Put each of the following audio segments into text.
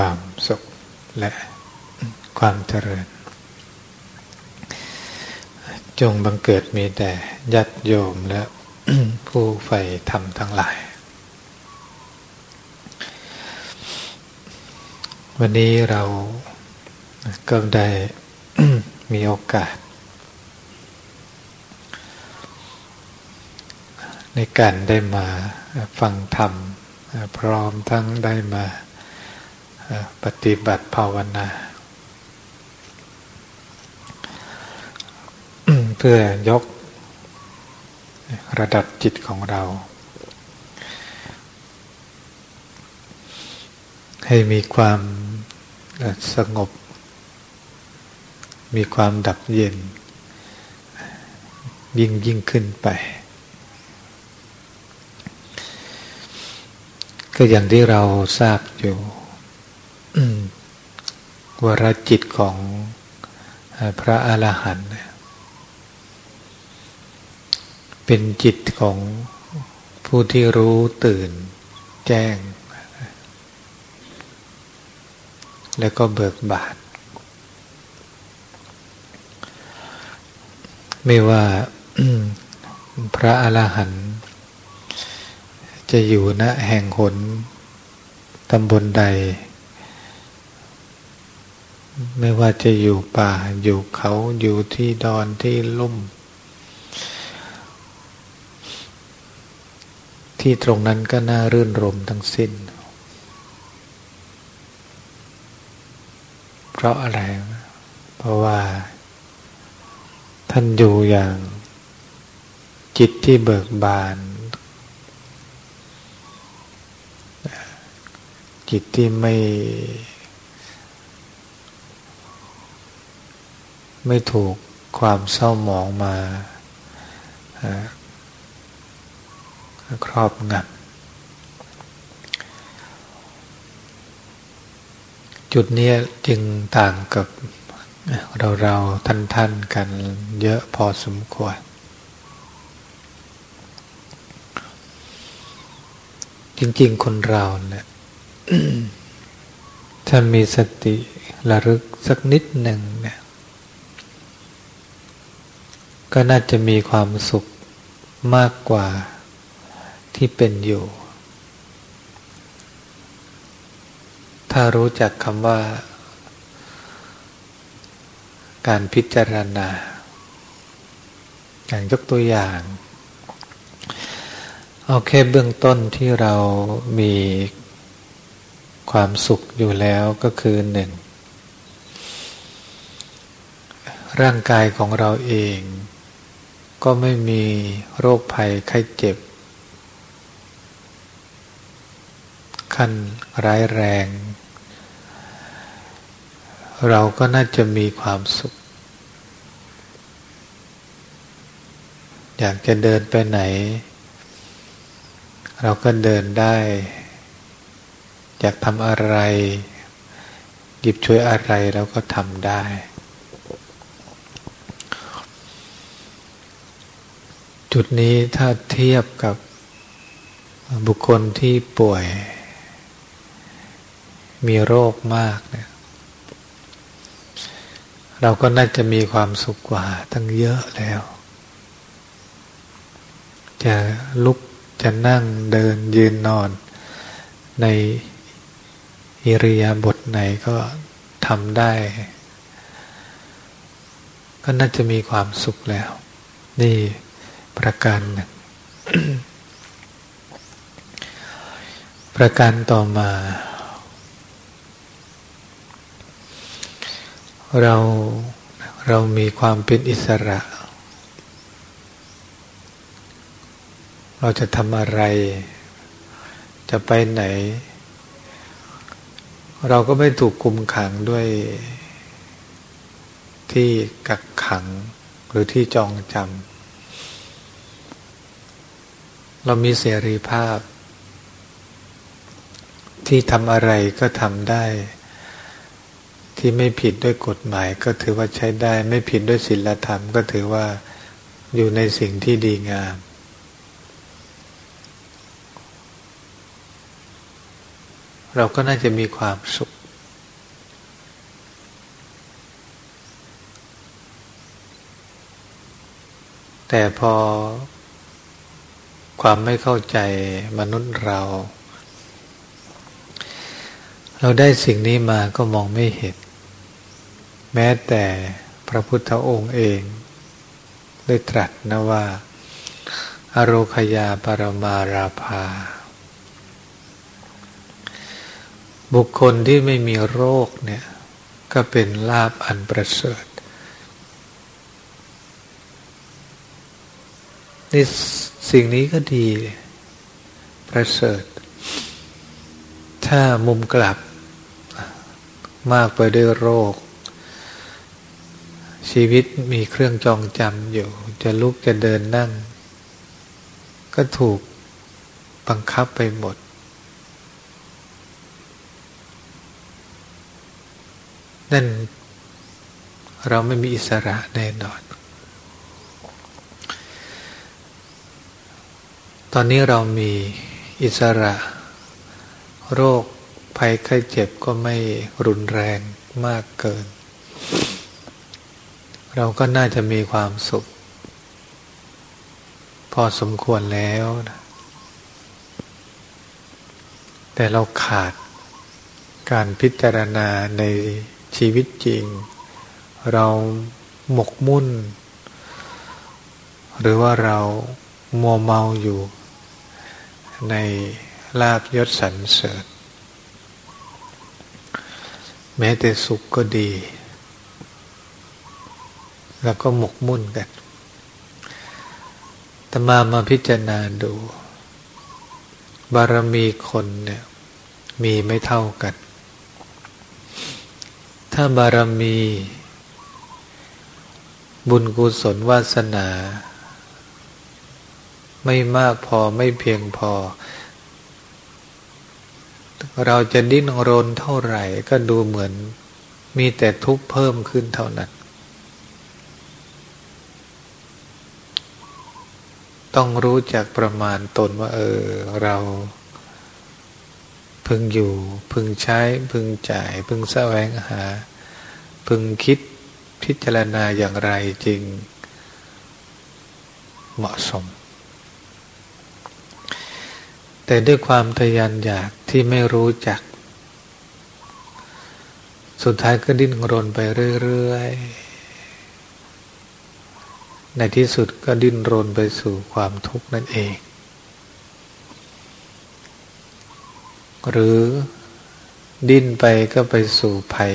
ความสุขและความเจริญ จงบังเกิดมีแต่ยัดโยมและผู้ใฝ่ธรรมทั้งหลาย วันนี้เราก็ได้มีโอกาส ในการได้มาฟังธรรมพร้อมทั้งได้มา ปฏิบัติภาวนา เพื่อยกระดับจิตของเรา ให้มีความสงบ มีความดับเย็น ยิ่งยิ่งขึ้นไป ก็อย่างที่เราทราบอยู่ วรจิตของพระอรหันต์เป็นจิตของผู้ที่รู้ตื่นแจ้ง แล้วก็เบิกบานไม่ว่าพระอรหันต์จะอยู่ณแห่งหนตำบลใด ไม่ว่าจะอยู่ป่า อยู่เขาอยู่ที่ดอนที่ลุ่ม ที่ตรงนั้นก็น่ารื่นรมทั้งสิ้น เพราะอะไร เพราะว่า ท่านอยู่อย่าง จิตที่เบิกบาน จิตที่ไม่ ไม่ถูกความเศร้าหมองมาครอบงำจุดนี้จึงต่างกับเราเราท่านท่านกันเยอะพอสมควร จริงๆ คนเราเนี่ยถ้ามีสติระลึกสักนิดหนึ่งเนี่ย ก็น่าจะมีความสุขมากกว่าที่เป็นอยู่ ถ้ารู้จักคำว่า การพิจารณา อย่างยกตัวอย่างเอาแค่เบื้องต้นที่เรามีความสุขอยู่แล้วก็คือหนึ่งร่างกายของเราเอง ก็ไม่มีโรคภัยไข้เจ็บ ขั้นร้ายแรง เราก็น่าจะมีความสุข อยากจะเดินไปไหน เราก็เดินได้ อยากทำอะไร หยิบช่วยอะไรเราก็ทำได้ จุดนี้ถ้าเทียบกับบุคคลที่ป่วย มีโรคมากเนี่ยเราก็น่าจะมีความสุขกว่าตั้งเยอะแล้ว จะลุกจะนั่งเดินยืนนอน ในอิริยาบถไหนก็ทำได้ ก็น่าจะมีความสุขแล้ว นี่ ประการหนึ่ง ประการต่อมา เราเรามีความเป็นอิสระ เราจะทำอะไร จะไปไหน เราก็ไม่ถูกคุมขังด้วยที่กักขังหรือที่จองจำ เรามีเสรีภาพ ที่ทำอะไรก็ทำได้ ที่ไม่ผิดด้วยกฎหมายก็ถือว่าใช้ได้ ไม่ผิดด้วยศีลธรรมก็ถือว่าอยู่ในสิ่งที่ดีงาม เราก็น่าจะมีความสุข แต่พอ ความไม่เข้าใจมนุษย์เรา เราได้สิ่งนี้มาก็มองไม่เห็น แม้แต่พระพุทธองค์เอง ได้ตรัสนะว่า อโรคยาปรมาราภา บุคคลที่ไม่มีโรคเนี่ย ก็เป็นลาบอันประเสริฐ นี่สิ่งนี้ก็ดีประเสริฐ ถ้ามุมกลับมากไปด้วยโรค ชีวิตมีเครื่องจองจำอยู่ จะลุกจะเดินนั่ง ก็ถูกบังคับไปหมด นั่นเราไม่มีอิสระแน่นอน ตอนนี้เรามีอิสระ โรคภัยไข้เจ็บก็ไม่รุนแรงมากเกิน เราก็น่าจะมีความสุข พอสมควรแล้วนะแต่เราขาดการพิจารณาในชีวิตจริง เราหมกมุ่น หรือว่าเรามัวเมาอยู่ ในลาบยศสรรเสริญ แม้แต่สุขก็ดี แล้วก็หมกมุ่นกันตมามาพิจารณาดู บารมีคนเนี่ย มีไม่เท่ากัน ถ้าบารมี บุญกุศลวาสนา ไม่มากพอไม่เพียงพอ เราจะดิ้นรนเท่าไหร่ ก็ดูเหมือนมีแต่ทุกข์เพิ่มขึ้นเท่านั้น ต้องรู้จักประมาณตนว่า เออ เรา พึงอยู่ พึงใช้ พึงจ่าย พึงแสวงหา พึงคิดพิจารณาอย่างไรจริงเหมาะสม แต่ด้วยความทยานอยากที่ไม่รู้จัก สุดท้ายก็ดิ้นรนไปเรื่อยๆ ในที่สุดก็ดิ้นรนไปสู่ความทุกข์นั่นเอง หรือดิ้นไปก็ไปสู่ภัย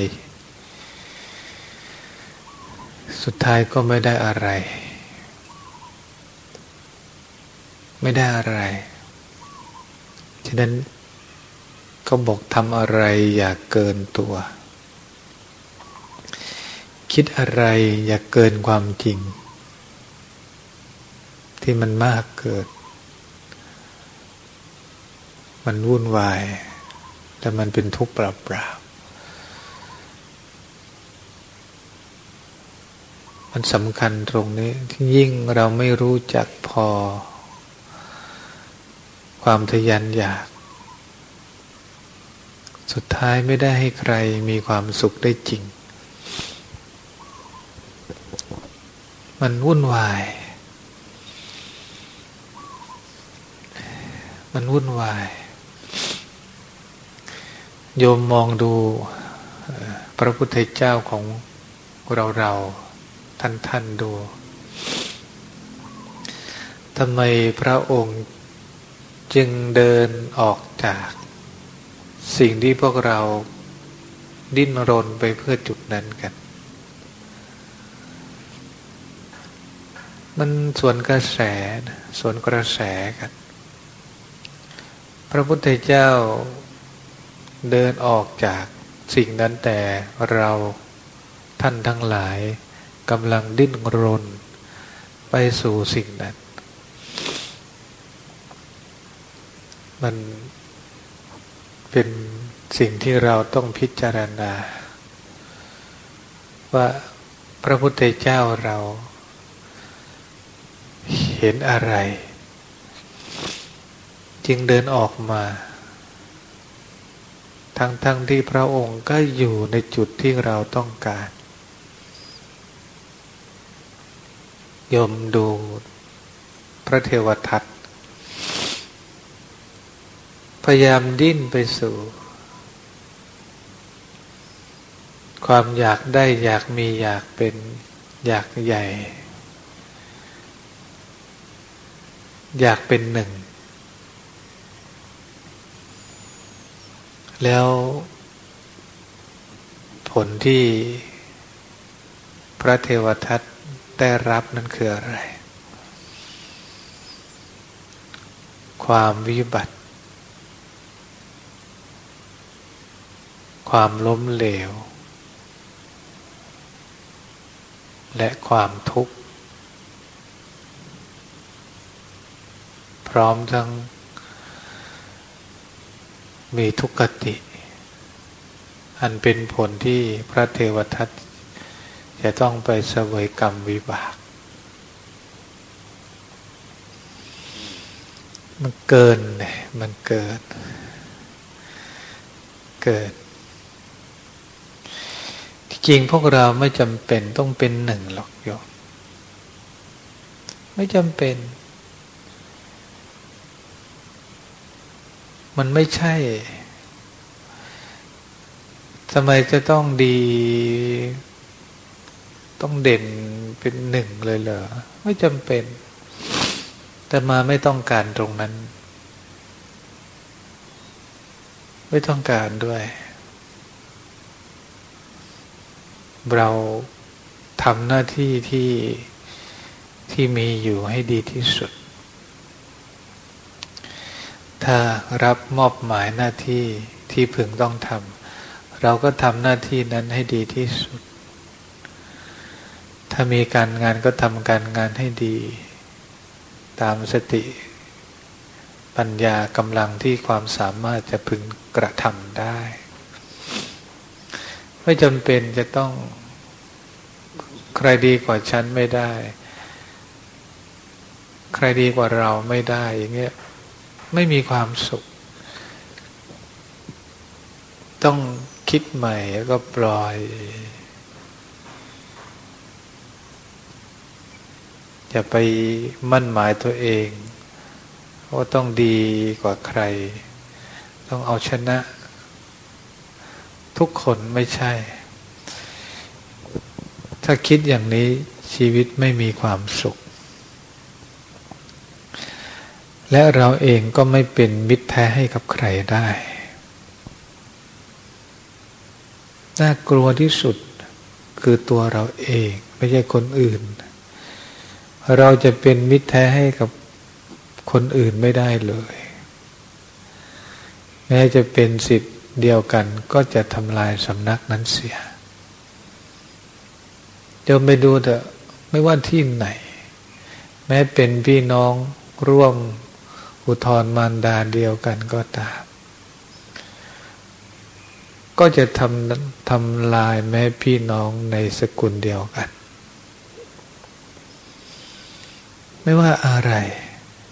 สุดท้ายก็ไม่ได้อะไร ไม่ได้อะไร ฉะนั้นก็บอกทำอะไรอย่าเกินตัว คิดอะไรอย่าเกินความจริง ที่มันมากเกิด มันวุ่นวาย แต่มันเป็นทุกข์เปล่าๆมันสำคัญตรงนี้ที่ยิ่งเราไม่รู้จักพอ ความทยันอยาก สุดท้ายไม่ได้ให้ใครมีความสุขได้จริง มันวุ่นวาย มันวุ่นวาย โยมมองดูพระพุทธเจ้าของเราเราท่านท่านดูทำไมพระองค์ จึงเดินออกจาก สิ่งที่พวกเราดิ้นรนไปเพื่อจุดนั้นกัน มันส่วนกระแสส่วนกระแสกัน พระพุทธเจ้าเดินออกจากสิ่งนั้นแต่เราท่านทั้งหลายกำลังดิ้นรนไปสู่สิ่งนั้น มันเป็นสิ่งที่เราต้องพิจารณา ว่าพระพุทธเจ้าเราเห็นอะไร จึงเดินออกมา ทั้งๆทที่พระองค์ก็อยู่ในจุดที่เราต้องการยมดูพระเทวทัต พยายามดิ้นไปสู่ ความอยากได้อยากมีอยากเป็นอยากใหญ่ อยากเป็นหนึ่ง แล้วผลที่พระเทวทัตได้รับนั่นคืออะไร ความวิบัติ ความล้มเหลว และความทุกข์ พร้อมทั้ง มีทุกขติ อันเป็นผลที่พระเทวทัตจะต้องไปเสวยกรรมวิบาก มันเกินเนี่ยมันเกิด เกิด จริงพวกเราไม่จำเป็นต้องเป็นหนึ่งหรอกโยมไม่จำเป็น มันไม่ใช่ทำไมจะต้องดี ต้องเด่นเป็นหนึ่งเลยเหรอ ไม่จำเป็น แต่มาไม่ต้องการตรงนั้น ไม่ต้องการด้วย เราทำหน้าที่ที่ที่มีอยู่ให้ดีที่สุด ถ้ารับมอบหมายหน้าที่ที่พึงต้องทำเราก็ทำหน้าที่นั้นให้ดีที่สุด ถ้ามีการงานก็ทำการงานให้ดี ตามสติ ปัญญากำลังที่ความสามารถจะพึงกระทำได้ ไม่จำเป็นจะต้องใครดีกว่าฉันไม่ได้ ใครดีกว่าเราไม่ได้ อย่างเงี้ยไม่มีความสุข ต้องคิดใหม่แล้วก็ปล่อย อย่าไปมั่นหมายตัวเองว่าต้องดีกว่าใคร ต้องเอาชนะ ทุกคนไม่ใช่ ถ้าคิดอย่างนี้ชีวิตไม่มีความสุข และเราเองก็ไม่เป็นมิตรแท้ให้กับใครได้ น่ากลัวที่สุดคือตัวเราเอง ไม่ใช่คนอื่น เราจะเป็นมิตรแท้ให้กับคนอื่นไม่ได้เลย แม้จะเป็นสิทธิ เดียวกันก็จะทำลายสำนักนั้นเสียเดี๋ยวไปดูเถอะไม่ว่าที่ไหน แม้เป็นพี่น้องร่วมอุทธรมารดาเดียวกันก็ตาม ก็จะทำทำลายแม้พี่น้องในสกุลเดียวกัน ไม่ว่าอะไร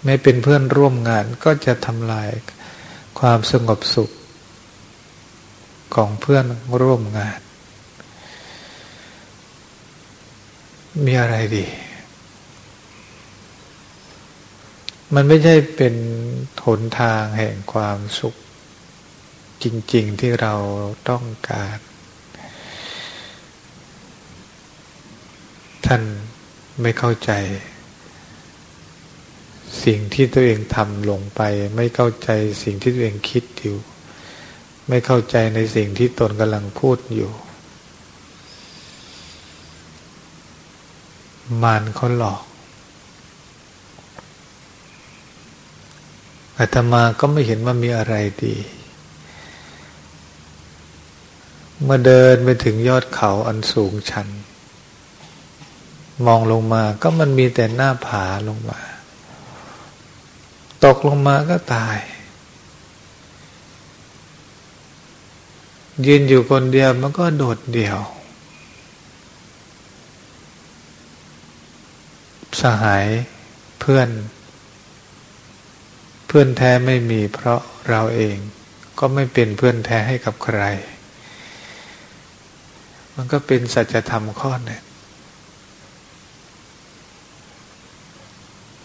ไม่เป็นเพื่อนร่วมงานก็จะทำลายความสงบสุข ของเพื่อนร่วมงาน มีอะไรดี มันไม่ใช่เป็นหนทางแห่งความสุข จริง ๆที่เราต้องการ ท่านไม่เข้าใจ สิ่งที่ตัวเองทำลงไป ไม่เข้าใจสิ่งที่ตัวเองคิดอยู่ ไม่เข้าใจในสิ่งที่ตนกำลังพูดอยู่ มารเขาหลอกอาตมาก็ไม่เห็นว่ามีอะไรดี เมื่อเดินไปถึงยอดเขาอันสูงชัน มองลงมาก็มันมีแต่หน้าผาลงมา ตกลงมาก็ตาย ยืนอยู่คนเดียวมันก็โดดเดี่ยว สหายเพื่อน เพื่อนแท้ไม่มีเพราะเราเองก็ไม่เป็นเพื่อนแท้ให้กับใคร มันก็เป็นสัจธรรมข้อหนึ่ง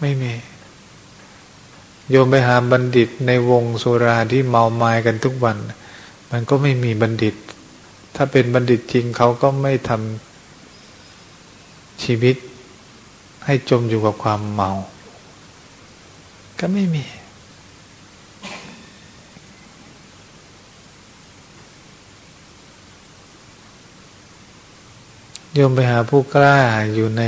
ไม่มี โยมไปหาบัณฑิตในวงสุราที่เมาไม้กันทุกวัน มันก็ไม่มีบัณฑิต ถ้าเป็นบัณฑิตจริงเขาก็ไม่ทำชีวิตให้จมอยู่กับความเมา ก็ไม่มี โยมไปหาผู้กล้าอยู่ใน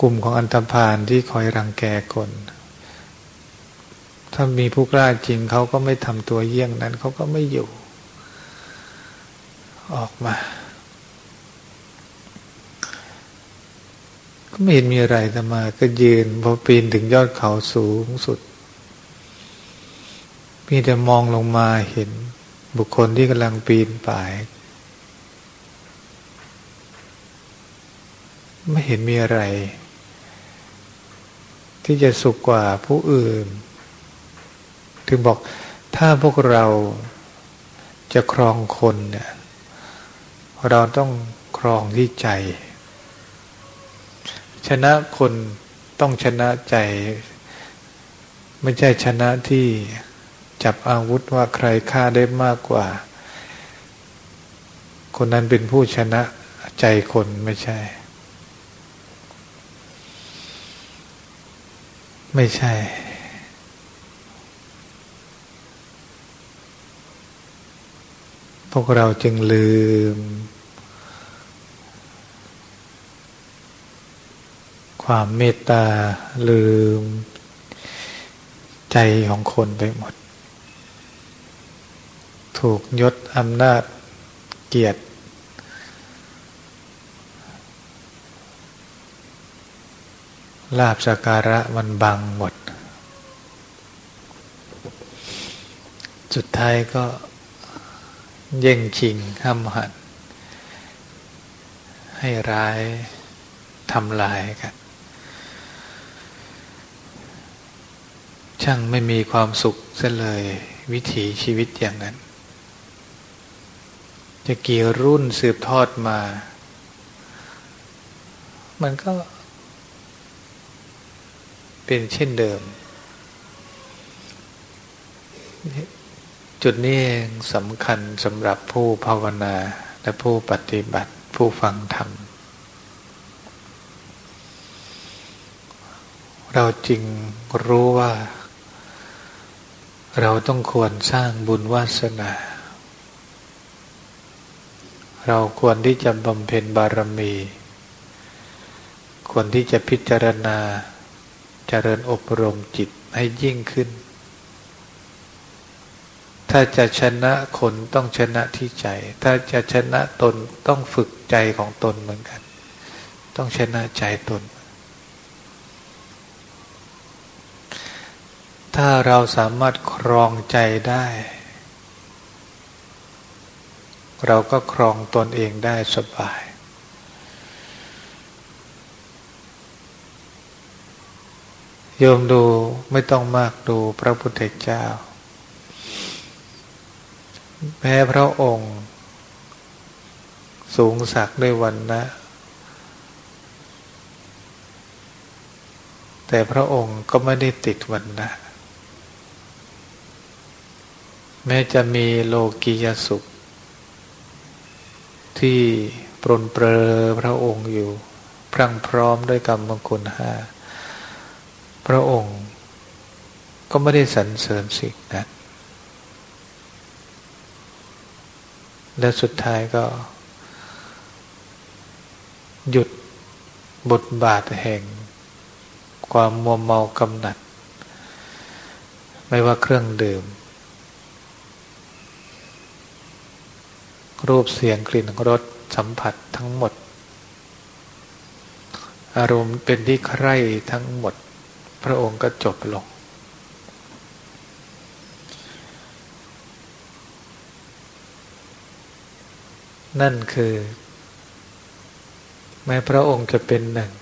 กลุ่มของอันธพาลที่คอยรังแกคน ถ้ามีผู้กล้าจริงเขาก็ไม่ทำตัวเยี่ยงนั้น เขาก็ไม่อยู่ ออกมา ก็ไม่เห็นมีอะไรแต่มา ก็ยืนพอปีนถึงยอดเขาสูงสุด มีแต่มองลงมาเห็นบุคคลที่กำลังปีนป่าย ไม่เห็นมีอะไร ที่จะสุขกว่าผู้อื่น ถึงบอกถ้าพวกเราจะครองคนเนี่ยเราต้องครองที่ใจ ชนะคนต้องชนะใจ ไม่ใช่ชนะที่จับอาวุธว่าใครฆ่าได้มากกว่า คนนั้นเป็นผู้ชนะใจคนไม่ใช่ ไม่ใช่ พวกเราจึงลืม ความเมตตาลืม ใจของคนไปหมด ถูกยศอำนาจเกียรติลาบสการะมันบังหมด สุดท้ายก็ เย่งชิงห้ำหัน ให้ร้ายทำลายกัน ช่างไม่มีความสุขเสียเลยวิถีชีวิตอย่างนั้น จะกี่รุ่นสืบทอดมา มันก็เป็นเช่นเดิม จุดนี้เองสำคัญสำหรับผู้ภาวนาและผู้ปฏิบัติผู้ฟังธรรม เราจรึงรู้ว่า เราต้องควรสร้างบุญวาสนา เราควรที่จะบำเพ็ญบารมี ควรที่จะพิจารณาเจริญอบรมจิตให้ยิ่งขึ้น ถ้าจะชนะคนต้องชนะที่ใจ ถ้าจะชนะตนต้องฝึกใจของตนเหมือนกัน ต้องชนะใจตน ถ้าเราสามารถครองใจได้ เราก็ครองตนเองได้สบาย โยมดูไม่ต้องมากดูพระพุทธเจ้า แม้พระองค์ สูงสักด้วยวันนะ แต่พระองค์ก็ไม่ได้ติดวันนะแม้จะมีโลกียสุข ที่ปรนเปรอพระองค์อยู่ พรั่งพร้อมด้วยกรรมมงคลห้า พระองค์ก็ไม่ได้สรรเสริญสิ่งนั้น และสุดท้ายก็ หยุดบทบาทแห่ง ความมัวเมากำหนัด ไม่ว่าเครื่องดื่ม รูปเสียงกลิ่นรสสัมผัสทั้งหมด อารมณ์เป็นที่ใคร่ทั้งหมด พระองค์ก็จบลง นั่นคือ แม้พระองค์จะเป็นหนึ่ง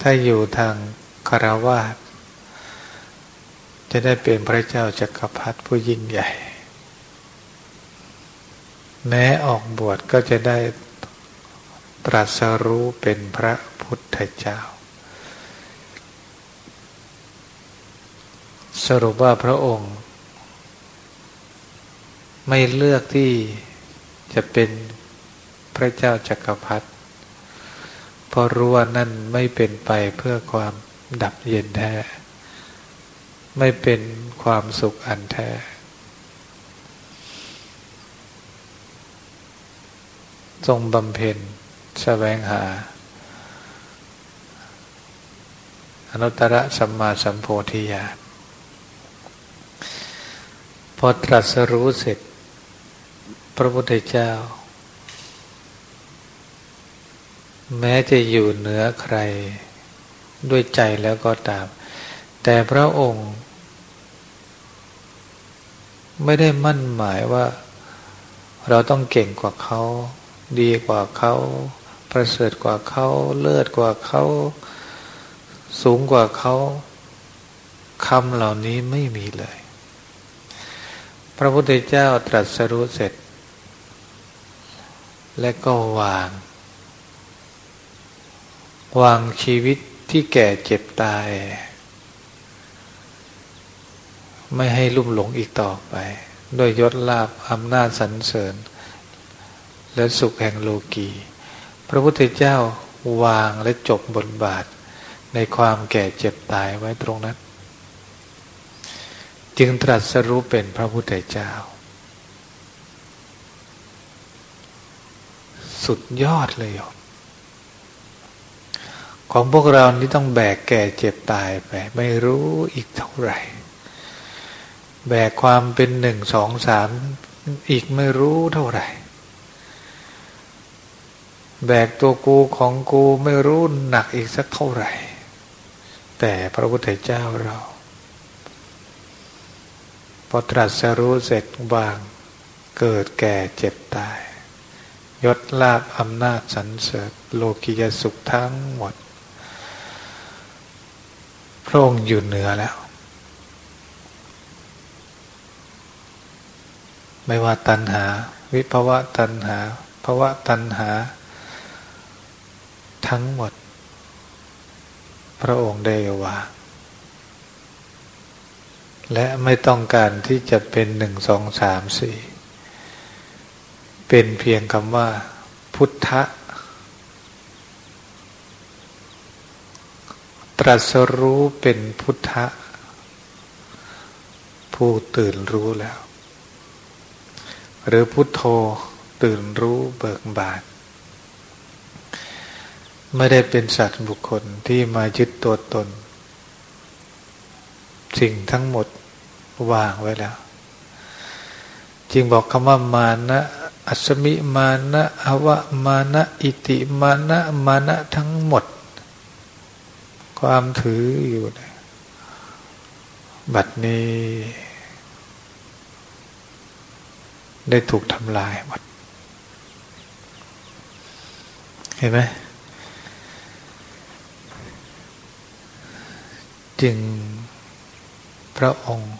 ถ้าอยู่ทางคารวาสจะได้เป็นพระเจ้าจักรพรรดิผู้ยิ่งใหญ่ แม้ออกบวชก็จะได้ตรัสรู้เป็นพระพุทธเจ้า สรุปว่าพระองค์ ไม่เลือกที่จะเป็นพระเจ้าจักรพรรดิเพราะรู้ว่านั่นไม่เป็นไปเพื่อความดับเย็นแท้ ไม่เป็นความสุขอันแท้ ทรงบำเพ็ญแสวงหา อนุตตรสัมมาสัมโพธิญาณพอตรัสรู้เสร็จ ระพุทธเจ้า แม้จะอยู่เหนือใครด้วยใจแล้วก็ตาม แต่พระองค์ ไม่ได้มั่นหมายว่า เราต้องเก่งกว่าเขา ดีกว่าเขา ประเสริฐกว่าเขา เลิศกว่าเขา สูงกว่าเขาคำเหล่านี้ไม่มีเลย พระพุทธเจ้าตรัสรู้เสร็จ และก็วาง วางชีวิตที่แก่เจ็บตาย ไม่ให้ลุ่มหลงอีกต่อไปโดยยศลาภอำนาจสรรเสริญ และสุขแห่งโลกี พระพุทธเจ้าวางและจบบทบาท ในความแก่เจ็บตายไว้ตรงนั้น จึงตรัสรู้เป็นพระพุทธเจ้า สุดยอดเลยของพวกเรานี่ต้องแบกแก่เจ็บตายไป ไม่รู้อีกเท่าไหร่ แบกความเป็นหนึ่งสองสามอีกไม่รู้เท่าไหร่ แบกตัวกูของกูไม่รู้หนักอีกสักเท่าไหร่ แต่พระพุทธเจ้าเรา พอตรัสรู้เสร็จบางเกิดแก่เจ็บตาย ยศลาภอำนาจสรรเสริญโลกิยสุขทั้งหมดพระองค์อยู่เหนือแล้ว ไม่ว่าตัณหา วิภวะตัณหาภวะตัณหา ทั้งหมด พระองค์ได้วางและไม่ต้องการที่จะเป็นหนึ่งสองสามสี่ เป็นเพียงคำว่า พุทธะตรัสรู้เป็นพุทธะผู้ตื่นรู้แล้ว หรือพุทโธตื่นรู้เบิกบานไม่ได้เป็นสัตว์บุคคลที่มายึดตัวตน สิ่งทั้งหมดวางไว้แล้ว จึงบอกคำว่ามานะ อัศมิมานะอวะมานะอิติมานะมานะทั้งหมด ความถืออยู่บัดนี้ ได้ถูกทำลายหมด เห็นไหมจึงพระองค์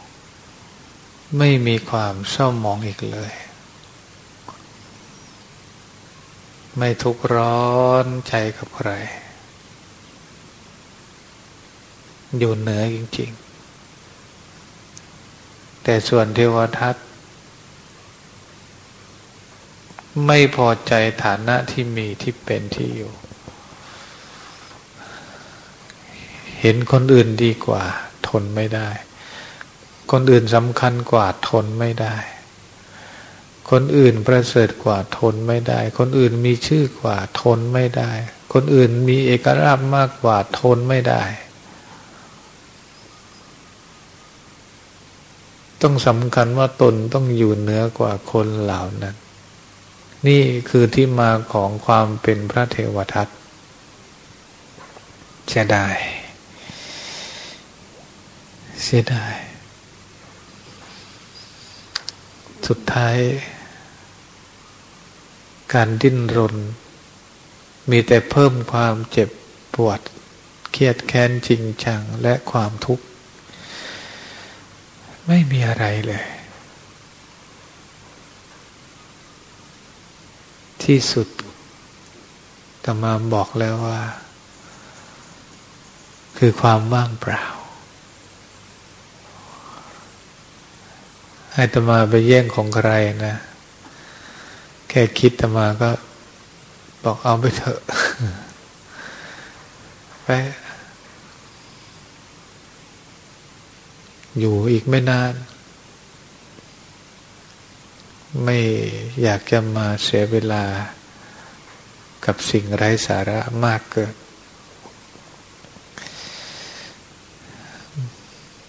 ไม่มีความเศร้าหมองอีกเลย ไม่ทุกข์ร้อนใจกับใคร อยู่เหนือจริง ๆ แต่ส่วนเทวทัตไม่พอใจฐานะที่มีที่เป็นที่อยู่ เห็นคนอื่นดีกว่า ทนไม่ได้ คนอื่นสำคัญกว่าทนไม่ได้ คนอื่นประเสริฐกว่าทนไม่ได้ คนอื่นมีชื่อกว่าทนไม่ได้ คนอื่นมีเอกราชมากกว่าทนไม่ได้ ต้องสำคัญว่าตนต้องอยู่เหนือกว่าคนเหล่านั้น นี่คือที่มาของความเป็นพระเทวทัตเสียดายเสียดาย สุดท้าย การดิ้นรน มีแต่เพิ่มความเจ็บปวด เครียดแค้นจริงจังและความทุกข์ ไม่มีอะไรเลย ที่สุดตมาบอกแล้วว่า คือความว่างเปล่าให้ตมาไปแย่งของใครนะ แค่คิดตมาก็บอกเอาไปเถอะ ไป อยู่อีกไม่นาน ไม่อยากจะมาเสียเวลากับสิ่งไร้สาระมากเกิน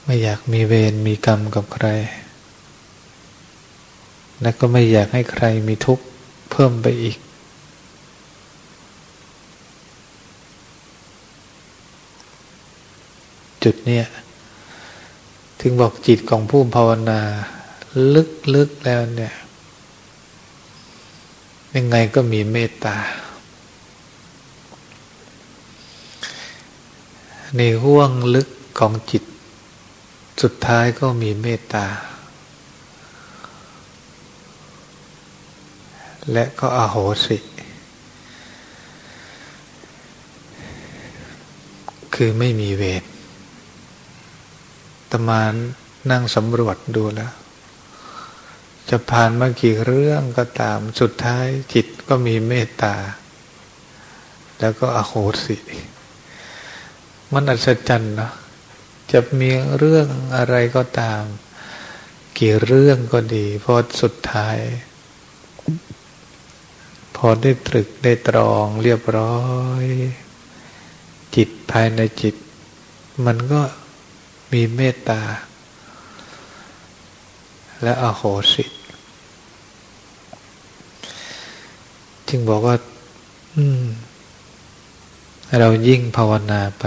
ไม่อยากมีเวรมีกรรมกับใคร และก็ไม่อยากให้ใครมีทุกข์ เพิ่มไปอีก จุดเนี้ยถึงบอกจิตของผู้ภาวนา ลึกๆแล้วเนี่ยยังไงก็มีเมตตา ในห่วงลึกของจิต สุดท้ายก็มีเมตตา และก็อโหสิ คือไม่มีเวรตมานนั่งสำรวจดูแล้ว จะผ่านมากี่เรื่องก็ตามสุดท้ายจิตก็มีเมตตา แล้วก็อโหสิ มันอัศจรรย์นะจะมีเรื่องอะไรก็ตาม กี่เรื่องก็ดีพอสุดท้าย อได้ตรึกได้ตรองเรียบร้อย จิตภายในจิต มันก็มีเมตตา และอโหสิจึงบอกว่า อืม เรายิ่งภาวนาไป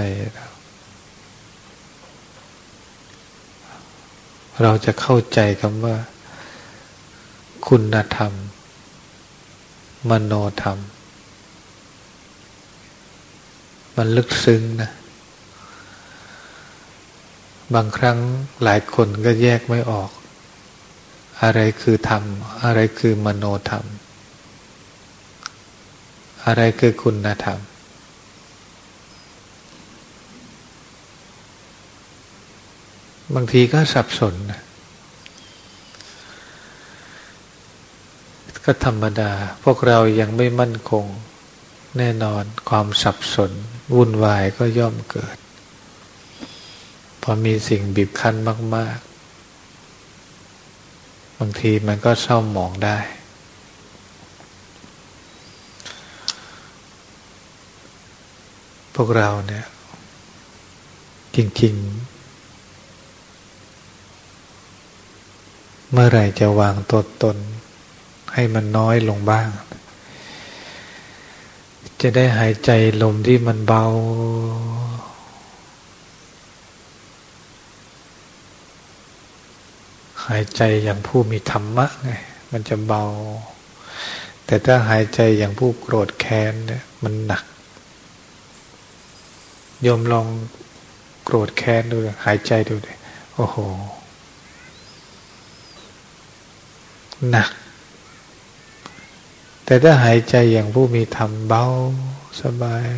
เราจะเข้าใจคำว่า คุณธรรม มโนธรรม มันลึกซึ้งนะ บางครั้งหลายคนก็แยกไม่ออก อะไรคือธรรม อะไรคือมโนธรรม อะไรคือคุณธรรมบางทีก็สับสนนะ ก็ธรรมดา พวกเรายังไม่มั่นคง แน่นอนความสับสน วุ่นวายก็ย่อมเกิด พอมีสิ่งบีบคั้นมาก ๆ บางทีมันก็เศร้าหมองได้ พวกเราเนี่ย จริง ๆเมื่อไรจะวางตัวตน ให้มันน้อยลงบ้าง จะได้หายใจลมที่มันเบา หายใจอย่างผู้มีธรรมะไงมันจะเบา แต่ถ้าหายใจอย่างผู้โกรธแค้นเนี่ยมันหนักยมลองโกรธแค้นดูหายใจดูเลยโอ้โห หนัก แต่ถ้าหายใจอย่างผู้มีธรรมเบาสบาย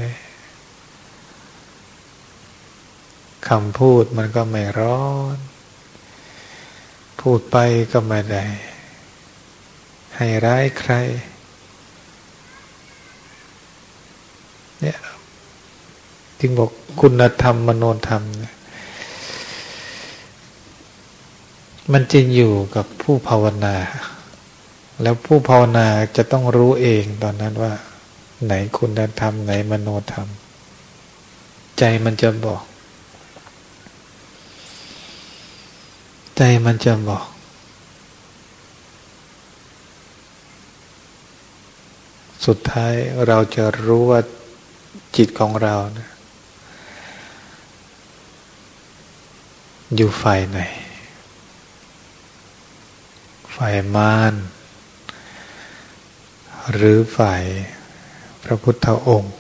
คำพูดมันก็ไม่ร้อน พูดไปก็ไม่ได้ ให้ร้ายใคร เนี่ยจึงบอกคุณธรรมมโนธรรมเนี่ยมันจะอยู่กับผู้ภาวนา แล้วผู้ภาวนาจะต้องรู้เองตอนนั้นว่า ไหนคุณธรรม ไหนมโนธรรม ใจมันจะบอก ใจมันจะบอก สุดท้ายเราจะรู้ว่าจิตของเรานะอยู่ฝ่ายไหนฝ่ายมาร หรือฝ่ายพระพุทธองค์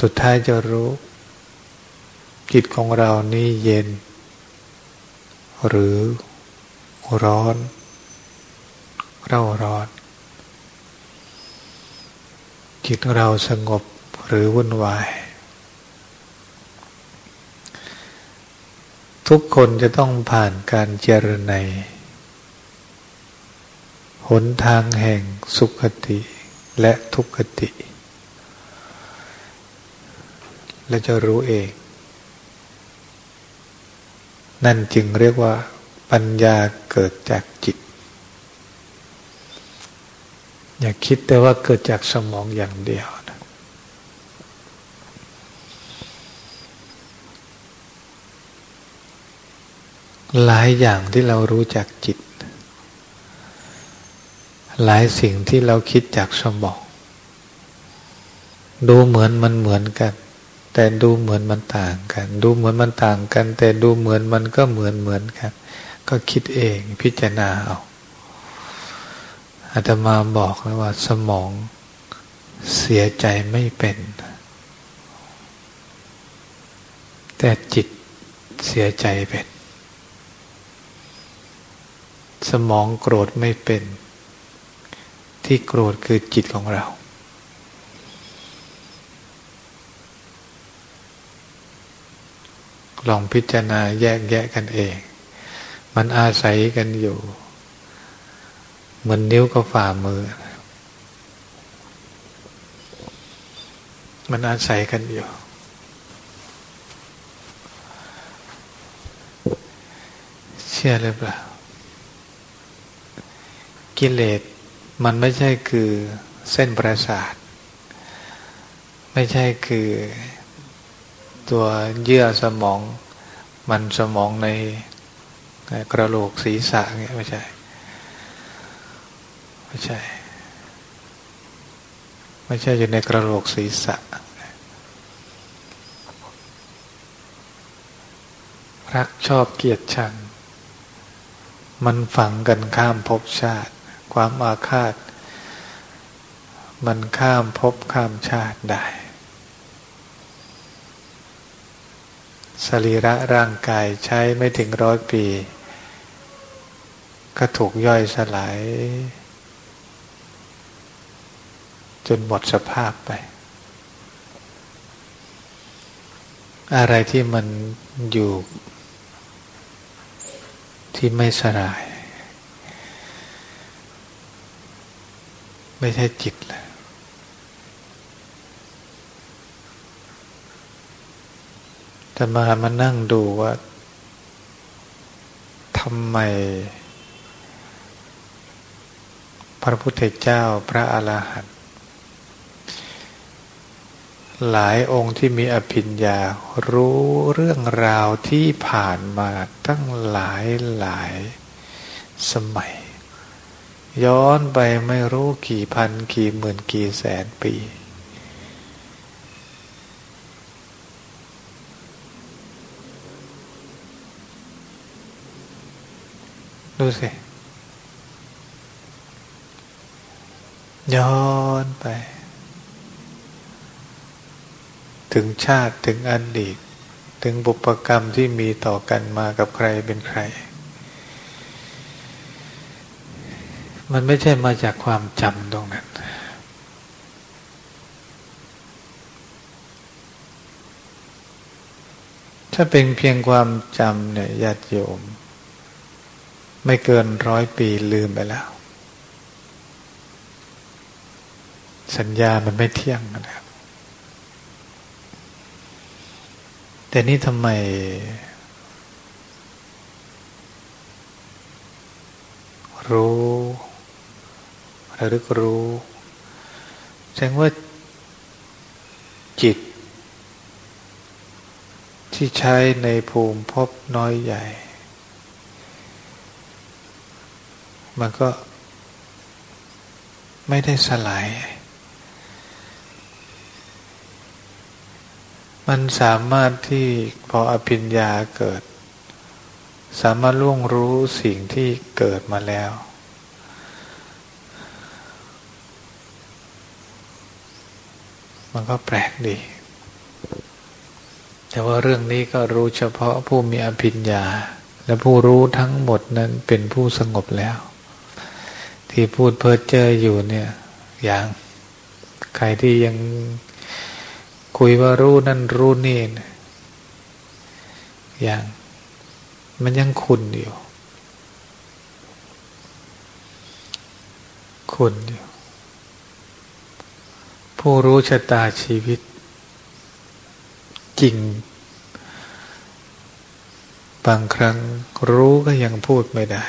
สุดท้ายจะรู้ จิตของเรานี่เย็น หรือร้อน เราร้อน จิตเราสงบหรือวุ่นวาย ทุกคนจะต้องผ่านการเจรไน หนทางแห่งสุขติและทุกขติ และจะรู้เอง นั่นจึงเรียกว่า ปัญญาเกิดจากจิต อย่าคิดแต่ว่าเกิดจากสมองอย่างเดียวนะหลายอย่างที่เรารู้จากจิต หลายสิ่งที่เราคิดจากสมอง ดูเหมือนมันเหมือนกัน แต่ดูเหมือนมันต่างกัน ดูเหมือนมันต่างกัน แต่ดูเหมือนมันก็เหมือนเหมือนกัน ก็คิดเองพิจารณาเอาอาตมาบอกแล้วว่าสมองเสียใจไม่เป็น แต่จิตเสียใจเป็น สมองโกรธไม่เป็น ที่โกรธคือจิตของเรา ลองพิจารณาแยกแยะกันเอง มันอาศัยกันอยู่ เหมือนนิ้วกับฝ่ามือ มันอาศัยกันอยู่เชื่อหรือเปล่ากิเลส มันไม่ใช่คือเส้นประสาท ไม่ใช่คือตัวเยื่อสมอง มันสมองในกระโหลกศีรษะเงี้ยไม่ใช่ไม่ใช่ ไม่ใช่อยู่ในกระโหลกศีรษะ รักชอบเกียรติชัง มันฝังกันข้ามภพชาติ ความอาฆาต มันข้ามภพข้ามชาติได้ สรีระร่างกายใช้ไม่ถึงร้อยปี ก็ถูกย่อยสลาย จนหมดสภาพไป อะไรที่มันอยู่ที่ไม่สลาย ไม่ใช่จิตเลยแต่มามานั่งดูว่าทำไม พระพุทธเจ้าพระอรหันต์หลายองค์ที่มีอภิญญารู้เรื่องราวที่ผ่านมาตั้งหลายหลายสมัย ย้อนไปไม่รู้กี่พันกี่หมื่นกี่แสนปี ดูสิ ย้อนไป ถึงชาติถึงอดีต ถึงบุพกรรมที่มีต่อกันมากับใครเป็นใคร มันไม่ใช่มาจากความจำตรงนั้น ถ้าเป็นเพียงความจำเนี่ยญาติโยม ไม่เกินร้อยปีลืมไปแล้ว สัญญามันไม่เที่ยงนะครับ แต่นี่ทำไมรู้ ระลึกรู้แสดงว่าจิต ที่ใช้ในภูมิพบน้อยใหญ่ มันก็ไม่ได้สลาย มันสามารถที่พออภิญญาเกิด สามารถล่วงรู้สิ่งที่เกิดมาแล้ว มันก็แปลกดี แต่ว่าเรื่องนี้ก็รู้เฉพาะผู้มีอภิญญา และผู้รู้ทั้งหมดนั้นเป็นผู้สงบแล้ว ที่พูดเพ้อเจ้ออยู่เนี่ยอย่างใครที่ยังคุยว่ารู้นั่นรู้นี่นอย่างมันยังคุณอยู่ คุณอยู่ ผู้รู้ชะตาชีวิต จริง บางครั้งรู้ก็ยังพูดไม่ได้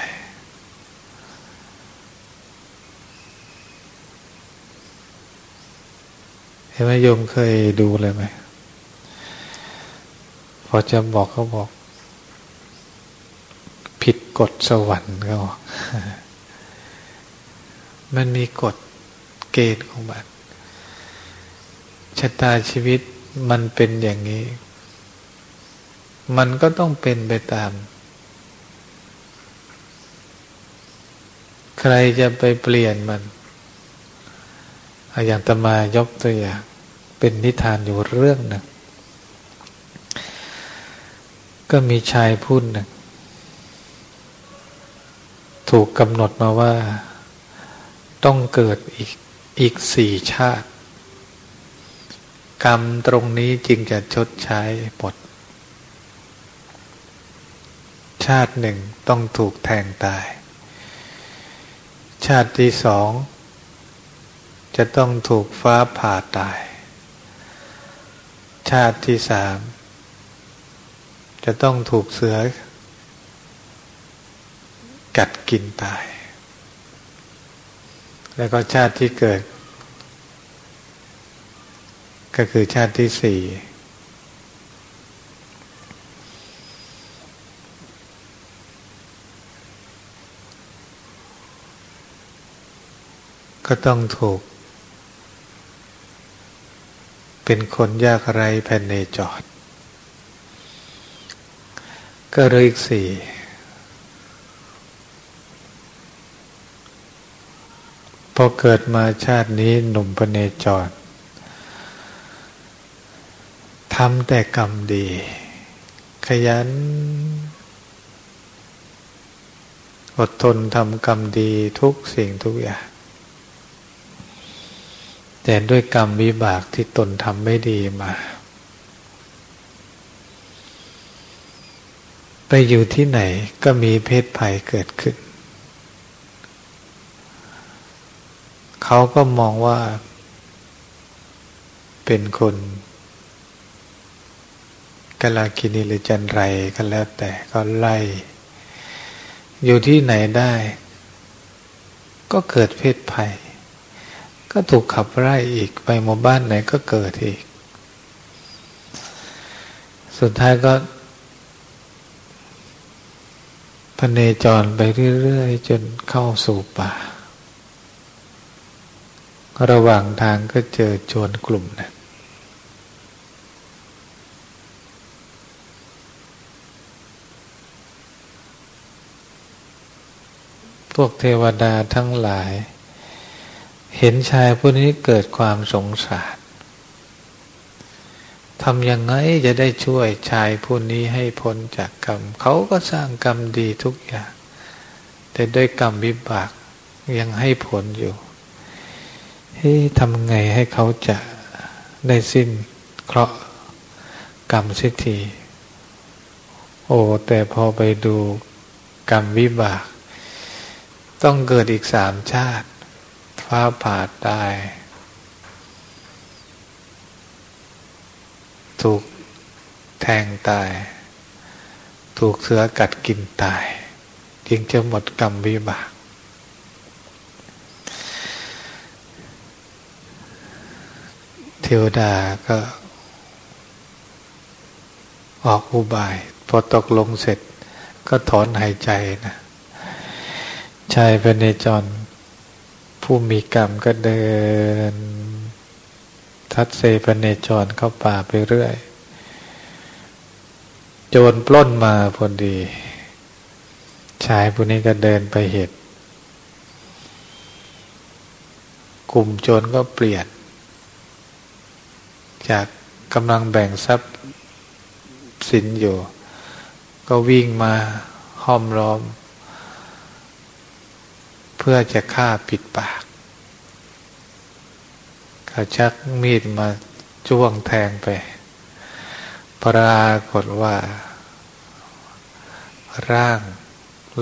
เห็นไหมโยมเคยดูเลยไหมพอจะบอกเขาบอก ผิดกฎสวรรค์เขาบอกมันมีกฎเกณฑ์ของมัน ชะตาชีวิตมันเป็นอย่างนี้ มันก็ต้องเป็นไปตาม ใครจะไปเปลี่ยนมัน อย่างตมายกตัวอย่าง เป็นนิทานอยู่เรื่องหนึ่ง ก็มีชายผู้หนึ่ง ถูกกำหนดมาว่า ต้องเกิดอีกอีกสี่ชาติ กรรมตรงนี้จึงจะชดใช้หมด ชาติหนึ่งต้องถูกแทงตาย ชาติที่สอง จะต้องถูกฟ้าผ่าตาย ชาติที่สาม จะต้องถูกเสือ กัดกินตาย แล้วก็ชาติที่เกิด ก็คือชาติที่สี่ก็ต้องถูก เป็นคนยากไรแผ่นเนจอด ก็เลยอีกสี่พอเกิดมาชาตินี้หนุ่มพเนจร ทำแต่กรรมดี ขยัน อดทนทำกรรมดีทุกสิ่งทุกอย่าง แต่ด้วยกรรมวิบากที่ตนทำไม่ดีมา ไปอยู่ที่ไหนก็มีเพศภัยเกิดขึ้น เขาก็มองว่าเป็นคน ลาคินีหรือจันไรก็แล้วแต่ก็ไล่ อยู่ที่ไหนได้ ก็เกิดเพศภัย ก็ถูกขับไล่อีกไปหมู่บ้านไหนก็เกิดอีก สุดท้ายก็พเนจรไปเรื่อยๆ จนเข้าสู่ป่า ระหว่างทางก็เจอโจรกลุ่มนั้น พวกเทวดาทั้งหลาย เห็นชายผู้นี้เกิดความสงสารทำยังไงจะได้ช่วยชายผู้นี้ให้พ้นจากกรรม เขาก็สร้างกรรมดีทุกอย่าง แต่ด้วยกรรมวิบากยังให้ผลอยู่เฮ้ทำไงให้เขาจะได้สิ้นเคราะห์กรรมสิที โอ้ แต่พอไปดูกรรมวิบาก ต้องเกิดอีกสามชาติฟ้าผ่าตาย ถูกแทงตาย ถูกเสือกัดกินตาย จึงจะหมดกรรมวิบาก เทวดาก็ ออกอุบาย พอตกลงเสร็จก็ถอนหายใจนะ ชายพเนจร ผู้มีกรรมก็เดิน ทัดเซปเนจรเข้าป่าไปเรื่อย โจรปล้นมาพอดี ชายผู้นี้ก็เดินไปเห็นกลุ่มโจรก็เปลี่ยน จากกำลังแบ่งทรัพย์สินอยู่ ก็วิ่งมาห้อมล้อม พื่อจะฆ่าปิดปากกก็ชักมีดมาจ้วงแทงไป ปรากฏว่า ร่าง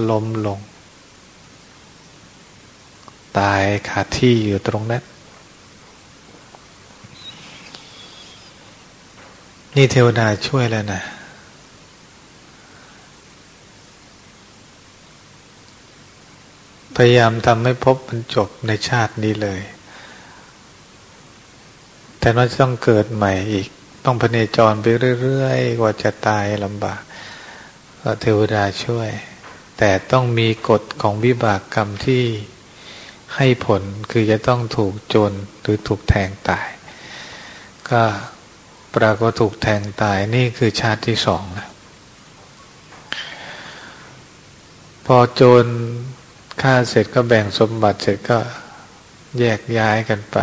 ล้มลง ตายขาดที่อยู่ตรงนั้น นี่เทวดาช่วยแล้วนะ พยายามทำให้พบมันจบในชาตินี้เลย แต่ว่าต้องเกิดใหม่อีก ต้องพเนจรไปเรื่อยๆ กว่าจะตายลำบากก็เทวดาช่วย แต่ต้องมีกฎของวิบากกรรมที่ให้ผลคือจะต้องถูกโจรหรือถูกแทงตาย ก็ปรากฏถูกแทงตายนี่คือชาติที่สองนะพอโจร ฆ่าเสร็จก็แบ่งสมบัติเสร็จก็แยกย้ายกันไป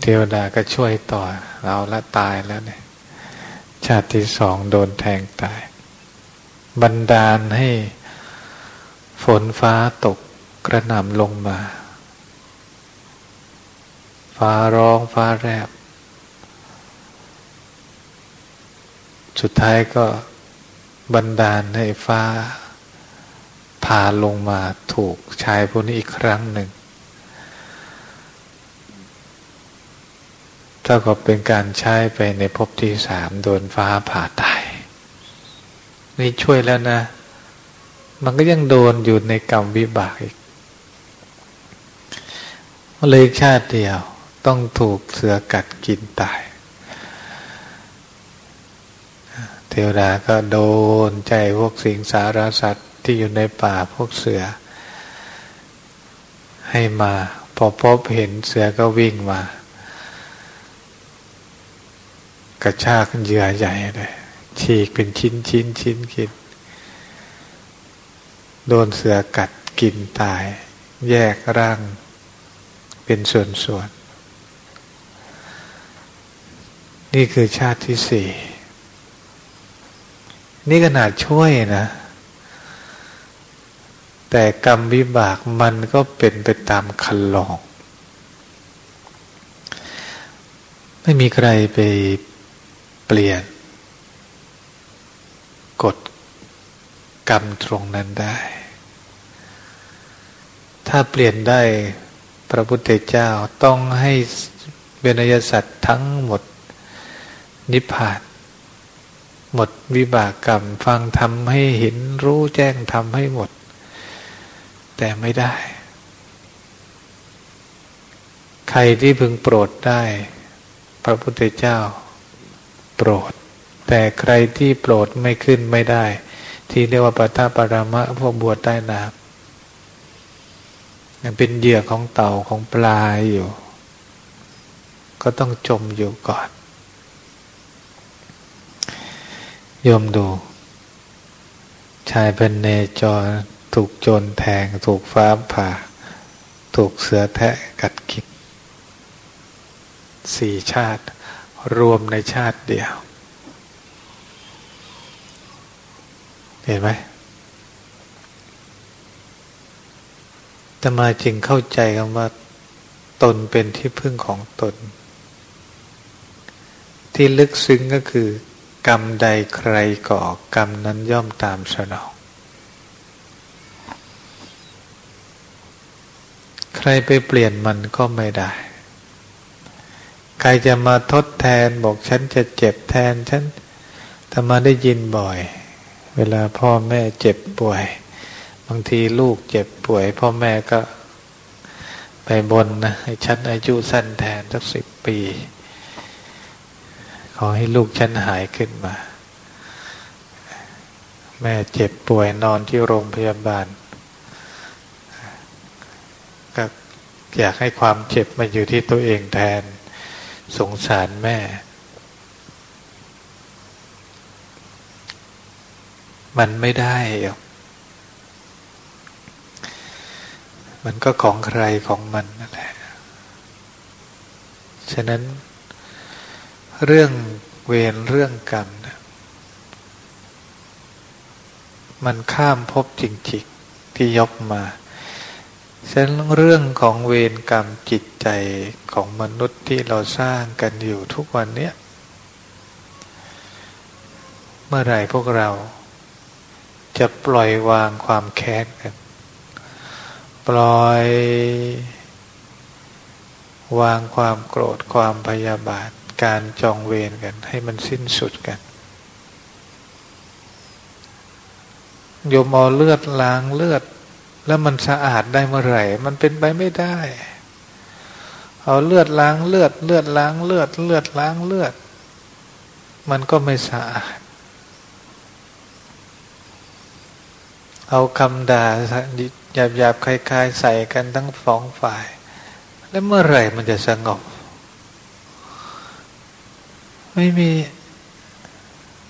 เทวดาก็ช่วยต่อ เราละตายแล้วเนี่ย ชาติที่สองโดนแทงตาย บันดาลให้ฝนฟ้าตกกระหน่ำลงมา ฟ้าร้องฟ้าแรบ สุดท้ายก็บันดาลให้ฟ้า พาลงมาถูกชายพวกนี้อีกครั้งหนึ่งท่ากับเป็นการใช้ไปในภพที่สามโดนฟ้าผ่าตายนี่ช่วยแล้วนะ มันก็ยังโดนอยู่ในกรรมวิบากอีกเลยชาติเดียวต้องถูกเสือกัดกินตาย เทวดาก็โดนใจพวกสิงสารสัตว์ ที่อยู่ในป่าพวกเสือ ให้มา พอพบเห็นเสือก็วิ่งมา กระชากเหยื่อใหญ่เลยฉีกเป็นชิ้นชิ้นชิ้นกินโดนเสือกัดกินตาย แยกร่าง เป็นส่วนส่วน นี่คือชาติที่สี่ นี่ขนาดช่วยนะ แต่กรรมวิบากมันก็เป็นไปตามคันลอง ไม่มีใครไปเปลี่ยนกฎกรรมตรงนั้นได้ ถ้าเปลี่ยนได้พระพุทธเจ้าต้องให้เวนยสัตว์ทั้งหมดนิพพานหมดวิบากกรรมฟังทำให้เห็นรู้แจ้งทำให้หมด แต่ไม่ได้ ใครที่พึงโปรดได้ พระพุทธเจ้า โปรด แต่ใครที่โปรดไม่ขึ้นไม่ได้ ที่เรียกว่าปัตตาปรามะพวกบวชใต้น้ำยังเป็นเหยื่อของเต่าของปลาอยู่ ก็ต้องจมอยู่ก่อนโยมดู ชายเป็นเนจร ถูกโจรแทง ถูกฟ้าผ่า ถูกเสือแทะกัดกินสี่ชาติรวมในชาติเดียว เห็นไหมตมาจึงเข้าใจคำว่า ตนเป็นที่พึ่งของตน ที่ลึกซึ้งก็คือกรรมใดใครก่อกรรมนั้นย่อมตามสนอง ใครไปเปลี่ยนมันก็ไม่ได้ ใครจะมาทดแทนบอกฉันจะเจ็บแทนฉันแต่มาได้ยินบ่อย เวลาพ่อแม่เจ็บป่วย บางทีลูกเจ็บป่วย พ่อแม่ก็ ไปบนนะให้ฉันอายุสั้นแทนสักสิบปี ขอให้ลูกฉันหายขึ้นมา แม่เจ็บป่วยนอนที่โรงพยาบาล ก็ อยากให้ความเจ็บมาอยู่ที่ตัวเองแทน สงสารแม่ มันไม่ได้ มันก็ของใครของมันนั่นแหละ ฉะนั้น เรื่องเวรเรื่องกรรมมันข้ามภพจริงๆที่ยกมา ฉะนั้นเรื่องของเวรกรรมจิตใจของมนุษย์ที่เราสร้างกันอยู่ทุกวันเนี้ยเมื่อไหร่พวกเราจะปล่อยวางความแค้นกันปล่อยวางความโกรธความพยาบาทการจองเวรกันให้มันสิ้นสุดกันโยมเอาเลือดล้างเลือด แล้วมันสะอาดได้เมื่อไหร่ มันเป็นไปไม่ได้ เอาเลือดล้างเลือดเลือดล้างเลือดเลือดล้างเลือด มันก็ไม่สะอาด เอาคำด่าหยาบหยาบคลายๆใส่กันทั้งสองฝ่าย แล้วเมื่อไหร่มันจะสงบ ไม่มี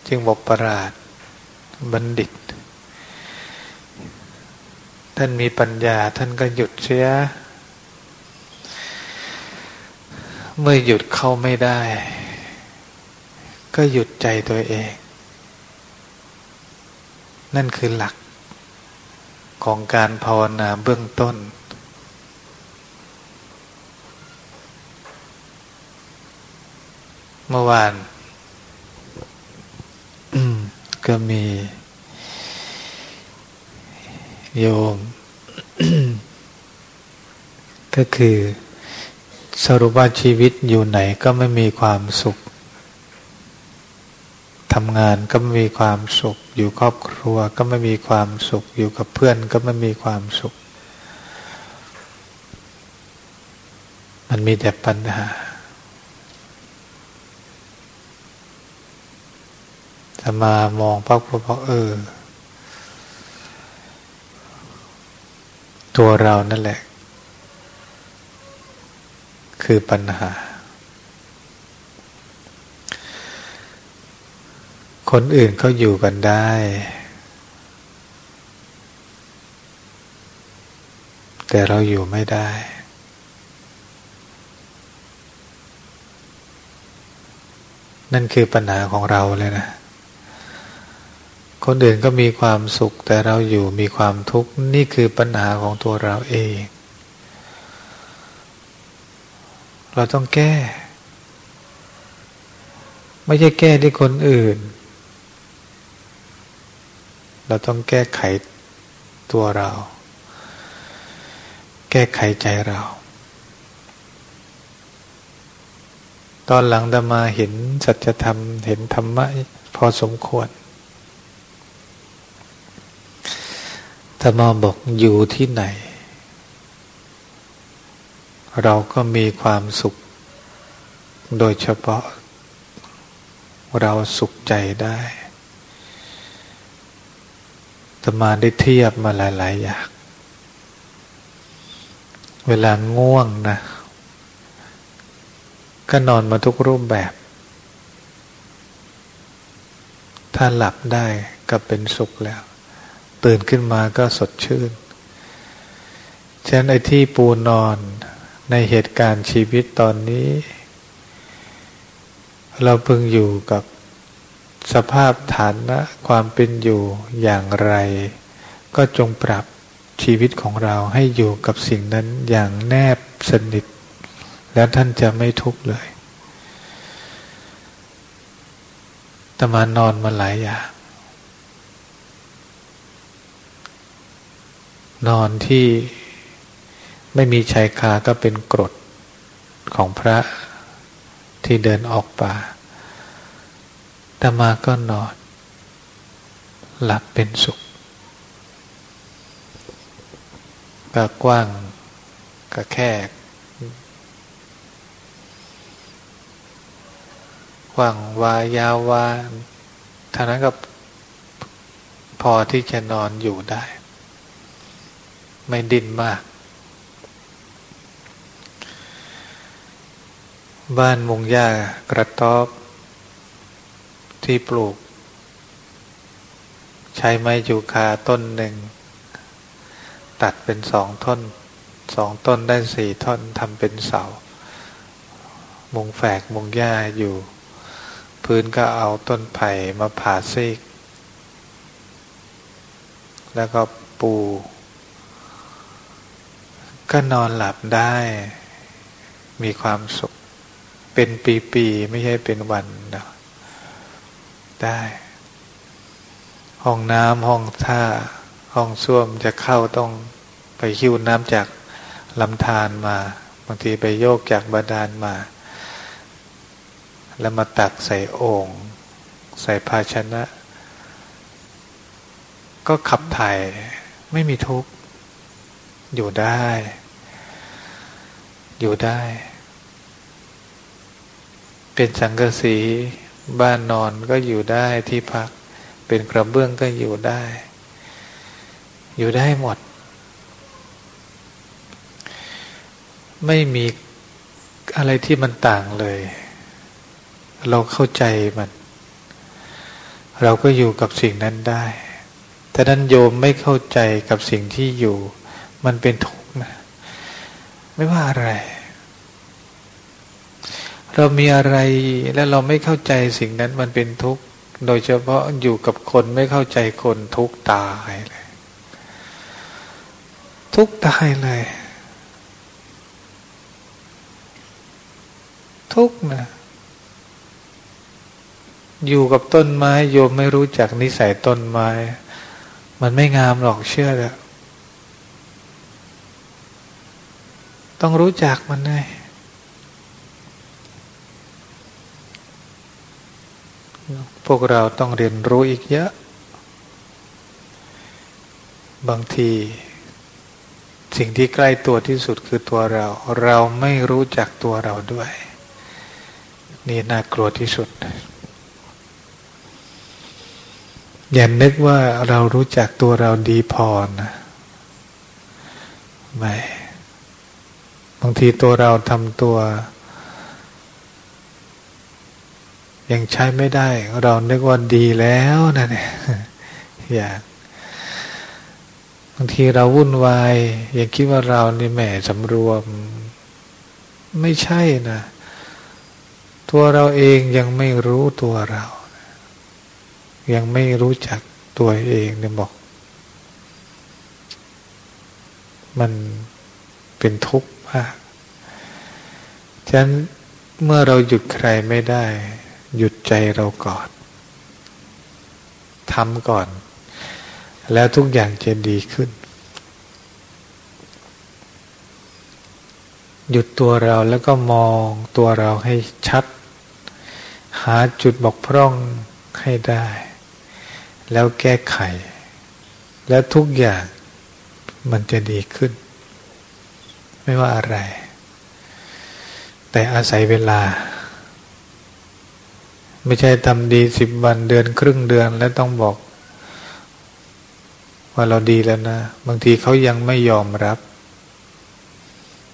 จึงบอกประหลาดบัณฑิต ท่านมีปัญญา ท่านก็หยุดเสียเมื่อหยุดเข้าไม่ได้ ก็หยุดใจตัวเอง นั่นคือหลักของการภาวนาเบื้องต้น เมื่อวานก็มี โยม ก็คือสรุปว่าชีวิตอยู่ไหนก็ไม่มีความสุขทำงานก็ไม่มีความสุข อยู่ครอบครัวก็ไม่มีความสุข อยู่กับเพื่อนก็ไม่มีความสุข มันมีแต่ปัญหาจะมามองพักพอเออ ตัวเรานั่นแหละ คือปัญหา คนอื่นเขาอยู่กันได้ แต่เราอยู่ไม่ได้ นั่นคือปัญหาของเราเลยนะ คนอื่นก็มีความสุขแต่เราอยู่มีความทุกข์นี่คือปัญหาของตัวเราเอง เราต้องแก้ ไม่ใช่แก้ที่คนอื่น เราต้องแก้ไขตัวเรา แก้ไขใจเรา ตอนหลังดามาเห็นสัจธรรมเห็นธรรมะพอสมควร ธรรมาบอกอยู่ที่ไหน เราก็มีความสุข โดยเฉพาะ เราสุขใจได้ธรรมาได้เทียบมาหลาย ๆ อย่าง เวลาง่วงนะ ก็นอนมาทุกรูปแบบ ถ้าหลับได้ก็เป็นสุขแล้ว ตื่นขึ้นมาก็สดชื่น ฉะนั้นไอ้ที่ปูนอนในเหตุการณ์ชีวิตตอนนี้ เราเพิ่งอยู่กับสภาพฐานะความเป็นอยู่อย่างไร ก็จงปรับชีวิตของเราให้อยู่กับสิ่งนั้นอย่างแนบสนิท แล้วท่านจะไม่ทุกข์เลยแต่มานอนมาหลายอย่าง นอนที่ไม่มีชายคาก็เป็นกรดของพระที่เดินออกป่าตมาก็นอน หลับเป็นสุขก็กว้างก็แคกกว้างวายาววาท่านั้นก็พอที่จะนอนอยู่ได้ ไม่ดิ้นมาก บ้านมุงหญ้ากระต๊อบที่ปลูก ใช้ไม้ยูคาต้นหนึ่ง ตัดเป็นสองท่อนสองต้นได้สี่ท่อนทำเป็นเสา มุงแฝกมุงหญ้าอยู่ พื้นก็เอาต้นไผ่มาผ่าซีก แล้วก็ปู ก็นอนหลับได้ มีความสุข เป็นปีๆ ไม่ใช่เป็นวันนะได้ ห้องน้ำห้องท่า ห้องส้วมจะเข้าต้องไปหิ้วน้ำจากลำธารมา บางทีไปโยกจากบาดาลมา แล้วมาตักใส่โอ่งใส่ภาชนะ ก็ขับถ่ายไม่มีทุกข์ อยู่ได้ อยู่ได้ เป็นสังกะสีบ้านนอนก็อยู่ได้ที่พัก เป็นกระเบื้องก็อยู่ได้ อยู่ได้หมด ไม่มีอะไรที่มันต่างเลย เราเข้าใจมัน เราก็อยู่กับสิ่งนั้นได้แต่นั้นโยมไม่เข้าใจกับสิ่งที่อยู่ มันเป็นทุก ไม่ว่าอะไร เรามีอะไรแล้วเราไม่เข้าใจสิ่งนั้นมันเป็นทุกข์ โดยเฉพาะอยู่กับคนไม่เข้าใจคนทุกข์ตายเลย ทุกข์ตายเลย ทุกข์นะอยู่กับต้นไม้ โยมไม่รู้จักนิสัยต้นไม้ มันไม่งามหรอกเชื่อเถอะ ต้องรู้จักมันเลยพวกเราต้องเรียนรู้อีกเยอะ บางที สิ่งที่ใกล้ตัวที่สุดคือตัวเรา เราไม่รู้จักตัวเราด้วย นี่น่ากลัวที่สุด อย่านึกว่าเรารู้จักตัวเราดีพอนะไม่ บางทีตัวเราทำตัว ยังใช้ไม่ได้ เรานึกว่าดีแล้วนะเนี่ยอยากบางทีเราวุ่นวายยังคิดว่าเรานี่แหมสำรวม ไม่ใช่นะตัวเราเองยังไม่รู้ตัวเรา ยังไม่รู้จักตัวเองเนี่ยบอก มันเป็นทุกข์ มาก ฉะนั้นเมื่อเราหยุดใครไม่ได้ หยุดใจเราก่อนทำก่อน แล้วทุกอย่างจะดีขึ้น หยุดตัวเราแล้วก็มองตัวเราให้ชัด หาจุดบกพร่องให้ได้ แล้วแก้ไข แล้วทุกอย่างมันจะดีขึ้น ไม่ว่าอะไร แต่อาศัยเวลา ไม่ใช่ทำดีสิบวันเดือนครึ่งเดือนแล้วต้องบอก ว่าเราดีแล้วนะ บางทีเขายังไม่ยอมรับ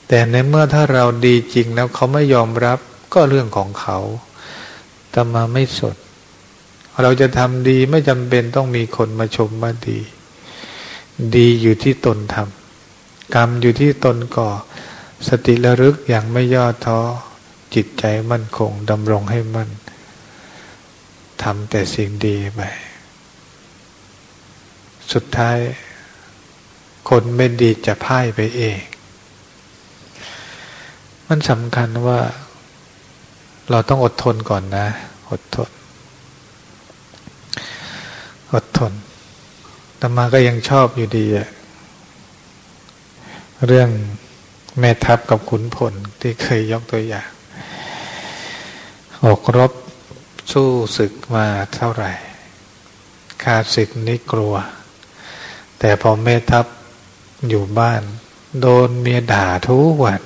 แต่ในเมื่อถ้าเราดีจริงแล้วเขาไม่ยอมรับก็เรื่องของเขาแต่มาไม่สด เราจะทำดีไม่จำเป็นต้องมีคนมาชมว่าดี ดีอยู่ที่ตนทำ กรรมอยู่ที่ตนก่อ สติระลึกอย่างไม่ย่อท้อ จิตใจมั่นคงดำรงให้มั่นทำแต่สิ่งดีไป สุดท้าย คนไม่ดีจะพ่ายไปเอง มันสำคัญว่า เราต้องอดทนก่อนนะ อดทน อดทนธรรมาก็ยังชอบอยู่ดีอะ เรื่องแม่ทัพกับขุนพลที่เคยยกตัวอย่าง ออกรบสู้ศึกมาเท่าไหร่ขาดศึกนี่กลัว แต่พอแม่ทัพอยู่บ้าน โดนเมียด่าทุกวัน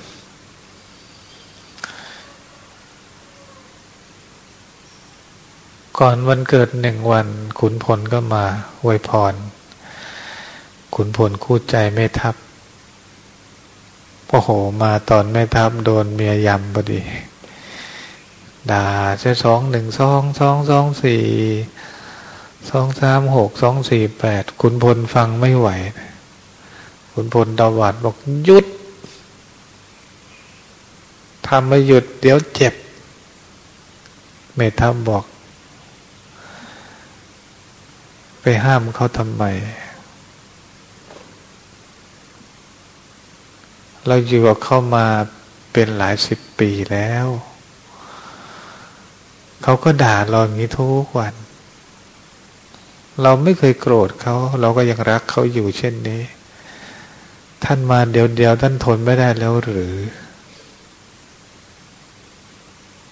ก่อนวันเกิดหนึ่งวัน ขุนพลก็มาอวยพร ขุนพลคู่ใจแม่ทัพ โอ้โห มาตอนแม่ทัพโดนเมียยำพอดี ด่าใช่สองหนึ่งสองสองสองสี่สองสามหกสองสี่แปดขุนพลฟังไม่ไหวขุนพลตวัดบอกหยุดทำไม่หยุดเดี๋ยวเจ็บ เมทัพบอก ไปห้ามเขาทำไม เราอยู่กับเขามาเป็นหลายสิบปีแล้ว เขาก็ด่าเราอย่างนี้ทุกวัน เราไม่เคยโกรธเขา เราก็ยังรักเขาอยู่เช่นนี้ ท่านมาเดี๋ยวเดียวท่านทนไม่ได้แล้วหรือ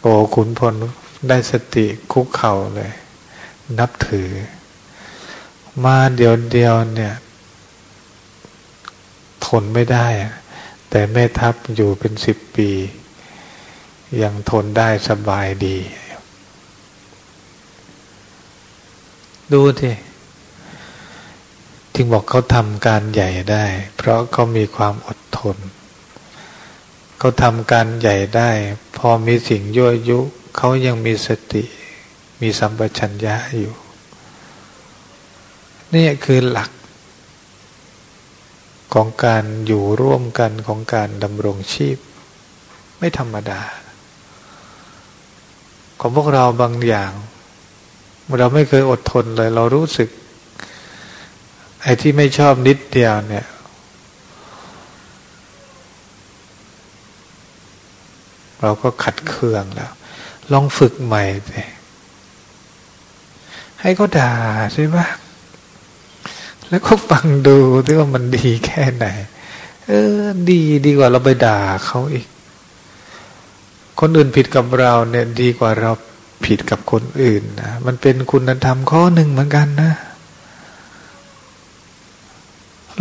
โอ้ขุนพลได้สติคุกเข่าเลย นับถือ มาเดียวเดียวเนี่ย ทนไม่ได้ แต่แม่ทัพอยู่เป็นสิบปี ยังทนได้สบายดี ดูทีจึงบอกเขาทำการใหญ่ได้ เพราะเขามีความอดทน เขาทำการใหญ่ได้ พอมีสิ่งยั่วยุ เขายังมีสติ มีสัมปชัญญะอยู่ นี่คือหลัก ของการอยู่ร่วมกันของการดำรงชีพ ไม่ธรรมดา ของพวกเราบางอย่าง เราไม่เคยอดทนเลย เรารู้สึก ไอ้ที่ไม่ชอบนิดเดียวเนี่ย เราก็ขัดเคืองแล้ว ลองฝึกใหม่สิให้เขาด่าใช่ปะ แล้วก็ฟังดูที่ว่ามันดีแค่ไหน เออ ดีดีกว่าเราไปด่าเขาอีก คนอื่นผิดกับเราเนี่ย ดีกว่าเราผิดกับคนอื่นนะมันเป็นคุณธรรมข้อหนึ่งเหมือนกันนะ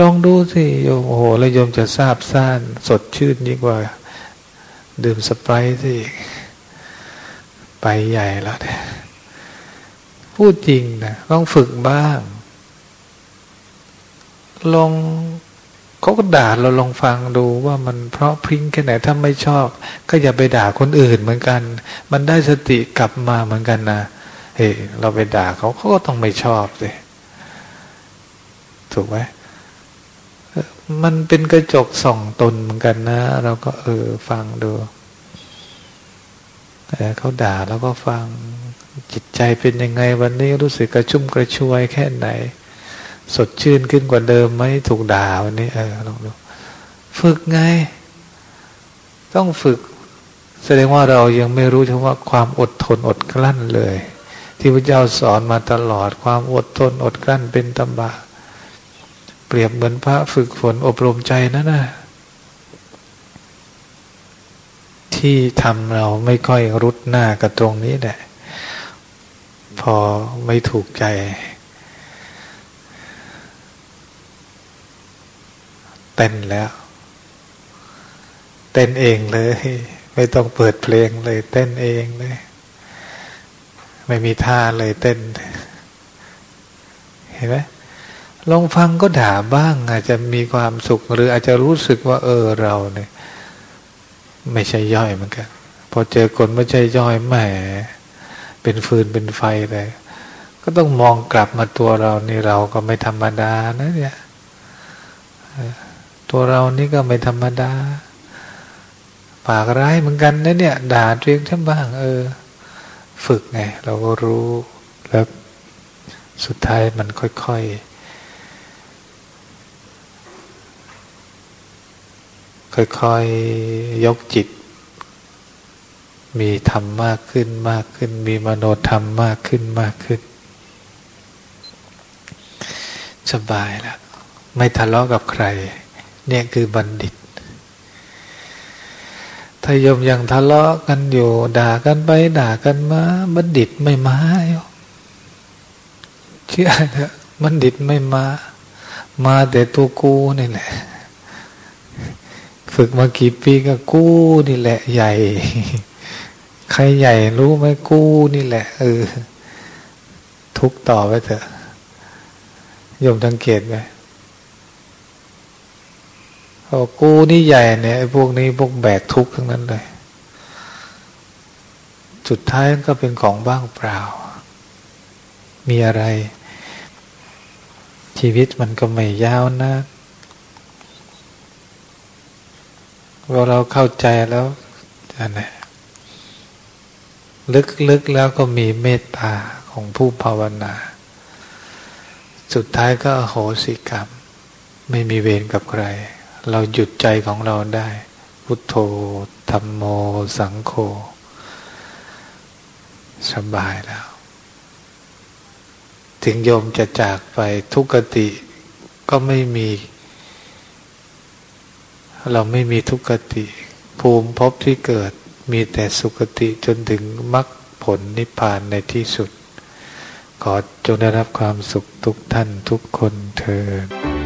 ลองดูสิโยมโอ้โหแล้วโยมจะทราบซ่าน สดชื่นยิ่งกว่า ดื่มสไปร์สิไปใหญ่แล้วเนี่ยพูดจริงนะต้องฝึกบ้าง ลองเขาก็ด่าเราลองฟังดูว่ามันเพราะพริ้งแค่ไหนถ้าไม่ชอบ ก็อย่าไปด่าคนอื่นเหมือนกัน มันได้สติกลับมาเหมือนกันนะเฮ้เราไปด่าเขาเขาก็ต้องไม่ชอบสิถูกไหมมันเป็นกระจกส่องตนเหมือนกันนะ เราก็เออฟังดูเขาด่าแล้วก็ฟังจิตใจเป็นยังไงวันนี้รู้สึกกระชุ่มกระชวยแค่ไหน สดชื่นขึ้นกว่าเดิมไหมถูกด่าวันนี้ เออลองดูฝึกไง ต้องฝึก แสดงว่าเรายังไม่รู้ถึงว่าความอดทนอดกลั้นเลย ที่พระเจ้าสอนมาตลอด ความอดทนอดกลั้นเป็นตบะเปรียบเหมือนพระฝึกฝนอบรมใจนั่นนะที่ทำเราไม่ค่อยรุดหน้ากับตรงนี้แหละพอไม่ถูกใจ เต้นแล้ว เต้นเองเลย ไม่ต้องเปิดเพลงเลย เต้นเองเลย ไม่มีท่าเลยเต้น เห็นไหมลองฟังก็ด่าบ้าง อาจจะมีความสุข หรืออาจจะรู้สึกว่า เออเราเนี่ย ไม่ใช่ย่อยเหมือนกันพอเจอคนไม่ใช่ย่อยแหมเป็นฟืนเป็นไฟเลย ก็ต้องมองกลับมาตัวเรานี่เราก็ไม่ธรรมดานะเนี่ย ตัวเรานี่ก็ไม่ธรรมดา ปากร้ายเหมือนกันนะเนี่ย ด่าเรียงทั้งบ้าง เออ ฝึกไง เราก็รู้แล้วสุดท้ายมันค่อยๆค่อยๆ ยกจิต มีธรรมมากขึ้นมากขึ้น มีมโนธรรมมากขึ้นมากขึ้น สบายแล้วไม่ทะเลาะกับใคร เนี่ยคือบัณฑิต ถ้ายมยังทะเลาะกันอยู่ ด่ากันไป ด่ากันมา บัณฑิตไม่มาเชื่อเถอะบัณฑิตไม่มา มาแต่ตัวกูนี่แหละ ฝึกมากี่ปีก็กู้นี่แหละ ใหญ่ ใครใหญ่รู้ไหมกู้นี่แหละเออทุกต่อไปเถอะยมสังเกตไหม โอ้กูนี่ใหญ่เนี่ยไอ้พวกนี้พวกแบกทุกข์ทั้งนั้นเลย สุดท้ายก็เป็นของบ้างเปล่า มีอะไร ชีวิตมันก็ไม่ยาวนะพอเราเข้าใจแล้วอันนี้ลึกๆแล้วก็มีเมตตาของผู้ภาวนา สุดท้ายก็โหสิกรรม ไม่มีเวรกับใคร เราหยุดใจของเราได้ พุทโธธรรมโม สังโฆสบายแล้ว ถึงโยมจะจากไปทุกติก็ไม่มี เราไม่มีทุกติ ภูมิภพที่เกิดมีแต่สุคติจนถึงมรรคผลนิพพานในที่สุด ขอจงได้รับความสุขทุกท่านทุกคนเถิด